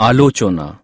Alochona.